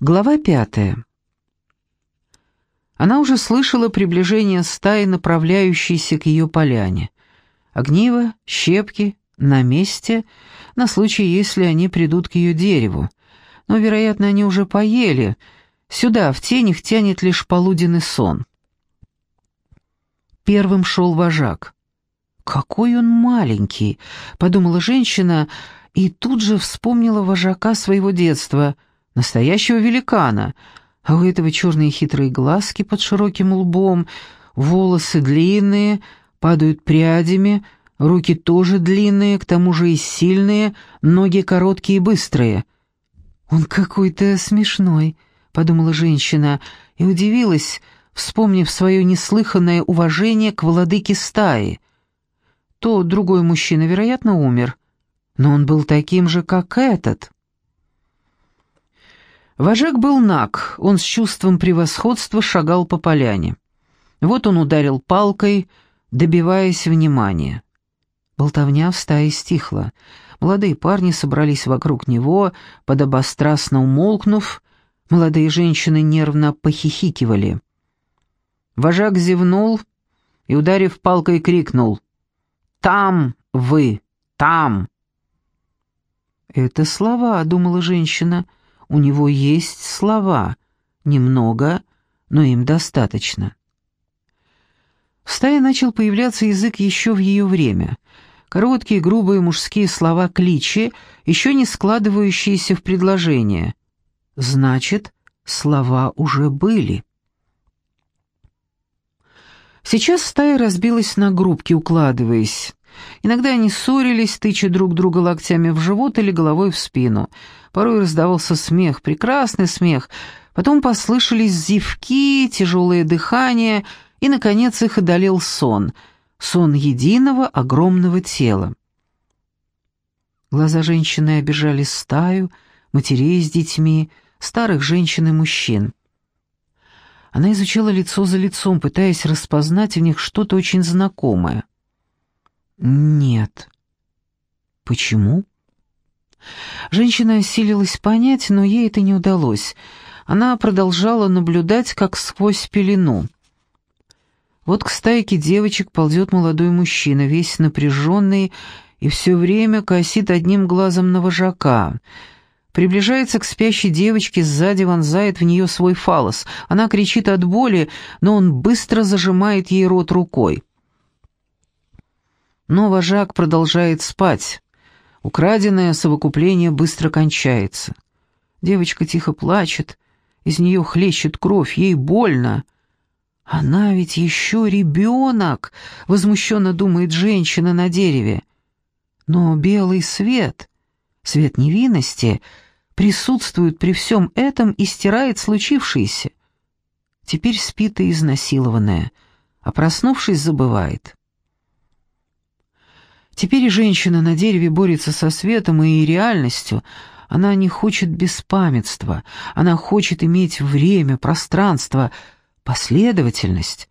Глава пятая. Она уже слышала приближение стаи, направляющейся к ее поляне. Огниво, щепки, на месте, на случай, если они придут к ее дереву. Но, вероятно, они уже поели. Сюда, в тень, их тянет лишь полуденный сон. Первым шел вожак. «Какой он маленький!» — подумала женщина, и тут же вспомнила вожака своего детства — настоящего великана, а у этого черные хитрые глазки под широким лбом, волосы длинные, падают прядями, руки тоже длинные, к тому же и сильные, ноги короткие и быстрые. «Он какой-то смешной», — подумала женщина, и удивилась, вспомнив свое неслыханное уважение к владыке стаи. То другой мужчина, вероятно, умер, но он был таким же, как этот. Вожак был наг, он с чувством превосходства шагал по поляне. Вот он ударил палкой, добиваясь внимания. Болтовня в стае стихла. Молодые парни собрались вокруг него, подобострастно умолкнув, молодые женщины нервно похихикивали. Вожак зевнул и, ударив палкой, крикнул «Там вы! Там!» «Это слова», — думала женщина, — у него есть слова, немного, но им достаточно. В стае начал появляться язык еще в ее время. Короткие, грубые мужские слова-кличи, еще не складывающиеся в предложение. Значит, слова уже были. Сейчас стая разбилась на группки, укладываясь. Иногда они ссорились, тыча друг друга локтями в живот или головой в спину. Порой раздавался смех, прекрасный смех. Потом послышались зевки, тяжелое дыхание, и, наконец, их одолел сон. Сон единого огромного тела. Глаза женщины обижали стаю, матерей с детьми, старых женщин и мужчин. Она изучала лицо за лицом, пытаясь распознать в них что-то очень знакомое. Нет. Почему? Женщина осилилась понять, но ей это не удалось. Она продолжала наблюдать, как сквозь пелену. Вот к стайке девочек ползет молодой мужчина, весь напряженный, и все время косит одним глазом на вожака. Приближается к спящей девочке, сзади вонзает в нее свой фалос. Она кричит от боли, но он быстро зажимает ей рот рукой. Но вожак продолжает спать. Украденное совокупление быстро кончается. Девочка тихо плачет, из нее хлещет кровь, ей больно. «Она ведь еще ребенок!» — возмущенно думает женщина на дереве. Но белый свет, свет невинности, присутствует при всем этом и стирает случившееся. Теперь спит и изнасилованная, а проснувшись, забывает. Теперь женщина на дереве борется со светом и реальностью. Она не хочет беспамятства, она хочет иметь время, пространство, последовательность.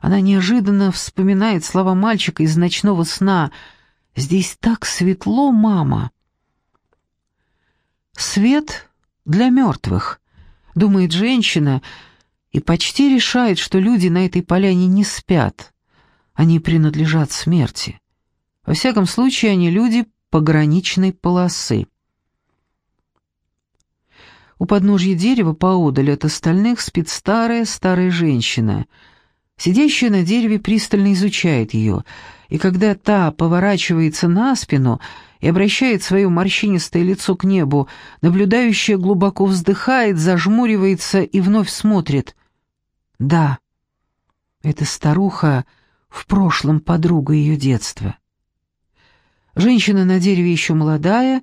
Она неожиданно вспоминает слова мальчика из ночного сна «Здесь так светло, мама». «Свет для мертвых», — думает женщина, и почти решает, что люди на этой поляне не спят. Они принадлежат смерти. Во всяком случае, они люди пограничной полосы. У подножья дерева поодаль от остальных спит старая, старая женщина. Сидящая на дереве пристально изучает ее, и когда та поворачивается на спину и обращает свое морщинистое лицо к небу, наблюдающая глубоко вздыхает, зажмуривается и вновь смотрит. Да, эта старуха в прошлом подруга ее детства. Женщина на дереве еще молодая,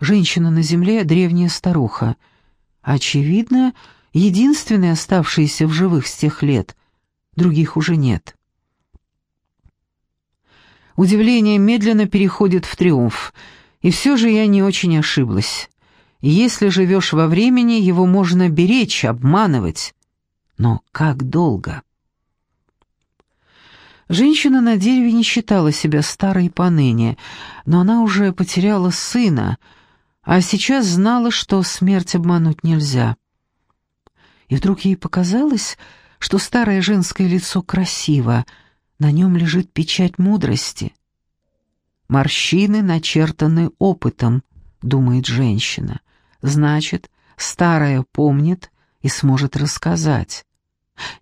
женщина на земле — древняя старуха. Очевидно, единственная оставшаяся в живых с тех лет. Других уже нет. Удивление медленно переходит в триумф, и все же я не очень ошиблась. Если живешь во времени, его можно беречь, обманывать. Но как долго? Женщина на дереве не считала себя старой поныне, но она уже потеряла сына, а сейчас знала, что смерть обмануть нельзя. И вдруг ей показалось, что старое женское лицо красиво, на нем лежит печать мудрости. «Морщины начертаны опытом», — думает женщина. «Значит, старая помнит и сможет рассказать».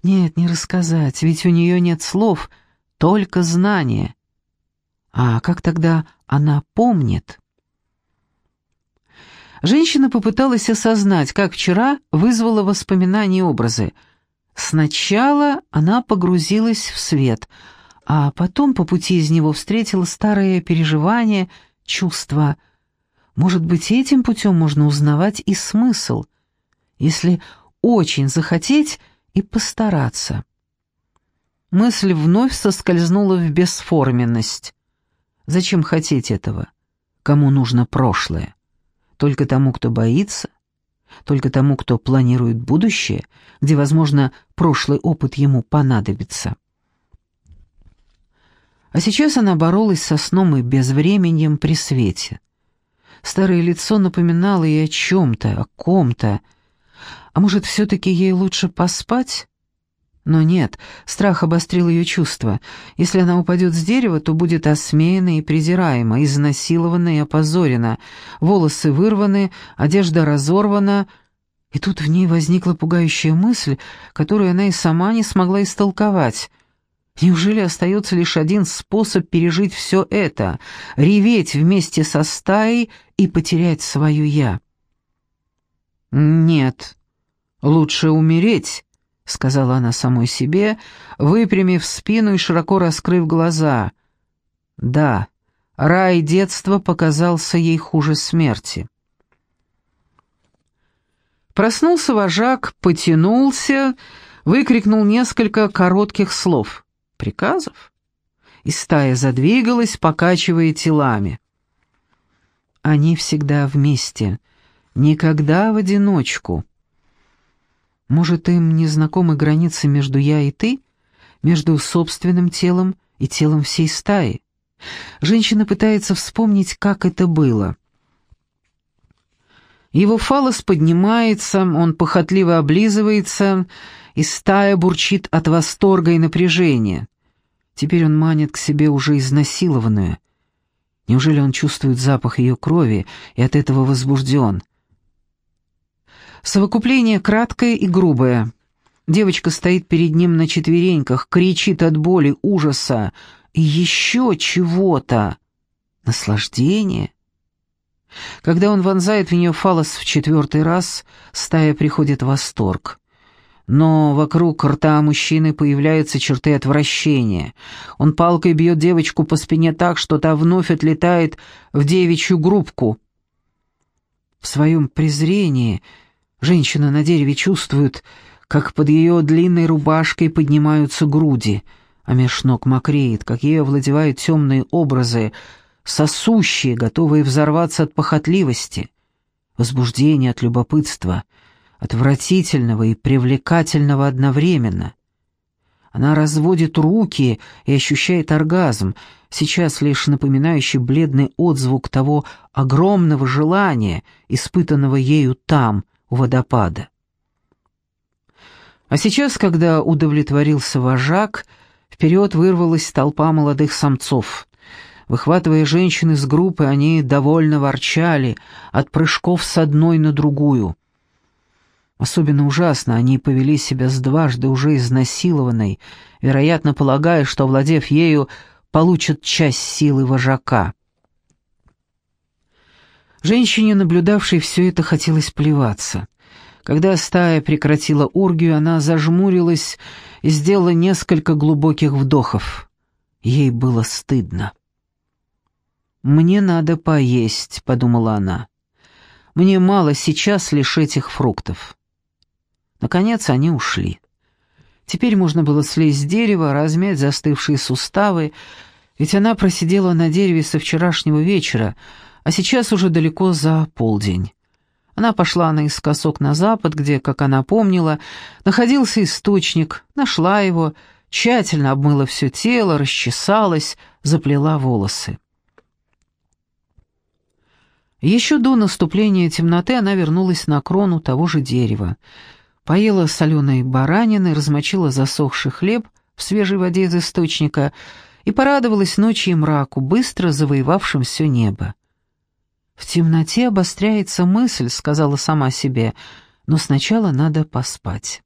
Нет, не рассказать, ведь у нее нет слов, только знания. А как тогда она помнит? Женщина попыталась осознать, как вчера вызвала воспоминания и образы. Сначала она погрузилась в свет, а потом по пути из него встретила старые переживания, чувства. Может быть, этим путем можно узнавать и смысл. Если очень захотеть и постараться. Мысль вновь соскользнула в бесформенность. Зачем хотеть этого? Кому нужно прошлое? Только тому, кто боится, только тому, кто планирует будущее, где, возможно, прошлый опыт ему понадобится. А сейчас она боролась со сном и безвременьем при свете. Старое лицо напоминало ей о чем-то, о ком-то. А может, все-таки ей лучше поспать? Но нет, страх обострил ее чувства. Если она упадет с дерева, то будет осмеяна и презираема, изнасилована и опозорена. Волосы вырваны, одежда разорвана. И тут в ней возникла пугающая мысль, которую она и сама не смогла истолковать. Неужели остается лишь один способ пережить все это — реветь вместе со стаей и потерять свое «я»? Нет, лучше умереть, — сказала она самой себе, выпрямив спину и широко раскрыв глаза. Да, рай детства показался ей хуже смерти. Проснулся вожак, потянулся, выкрикнул несколько коротких слов. Приказов? И стая задвигалась, покачивая телами. Они всегда вместе, никогда в одиночку. Может, им не знакомы границы между «я» и «ты», между собственным телом и телом всей стаи? Женщина пытается вспомнить, как это было. Его фалос поднимается, он похотливо облизывается, и стая бурчит от восторга и напряжения. Теперь он манит к себе уже изнасилованную. Неужели он чувствует запах ее крови и от этого возбужден? Совокупление краткое и грубое. Девочка стоит перед ним на четвереньках, кричит от боли, ужаса и еще чего-то. Наслаждение. Когда он вонзает в нее фалос в четвертый раз, стая приходит в восторг. Но вокруг рта мужчины появляются черты отвращения. Он палкой бьет девочку по спине так, что та вновь отлетает в девичью группку. В своем презрении Женщина на дереве чувствует, как под ее длинной рубашкой поднимаются груди, а меж ног мокреет, как ее овладевают темные образы, сосущие, готовые взорваться от похотливости, возбуждения от любопытства, отвратительного и привлекательного одновременно. Она разводит руки и ощущает оргазм, сейчас лишь напоминающий бледный отзвук того огромного желания, испытанного ею там, водопада. А сейчас, когда удовлетворился вожак, вперед вырвалась толпа молодых самцов. Выхватывая женщин из группы, они довольно ворчали от прыжков с одной на другую. Особенно ужасно они повели себя с дважды уже изнасилованной, вероятно, полагая, что, владев ею, получат часть силы вожака. Женщине, наблюдавшей все это, хотелось плеваться. Когда стая прекратила оргию, она зажмурилась и сделала несколько глубоких вдохов. Ей было стыдно. «Мне надо поесть», — подумала она. «Мне мало сейчас лишь этих фруктов». Наконец они ушли. Теперь можно было слезть с дерева, размять застывшие суставы, ведь она просидела на дереве со вчерашнего вечера, а сейчас уже далеко за полдень. Она пошла наискосок на запад, где, как она помнила, находился источник, нашла его, тщательно обмыла все тело, расчесалась, заплела волосы. Еще до наступления темноты она вернулась на крону того же дерева. Поела соленой баранины, размочила засохший хлеб в свежей воде из источника и порадовалась ночи и мраку, быстро завоевавшим все небо. «В темноте обостряется мысль», — сказала сама себе, — «но сначала надо поспать».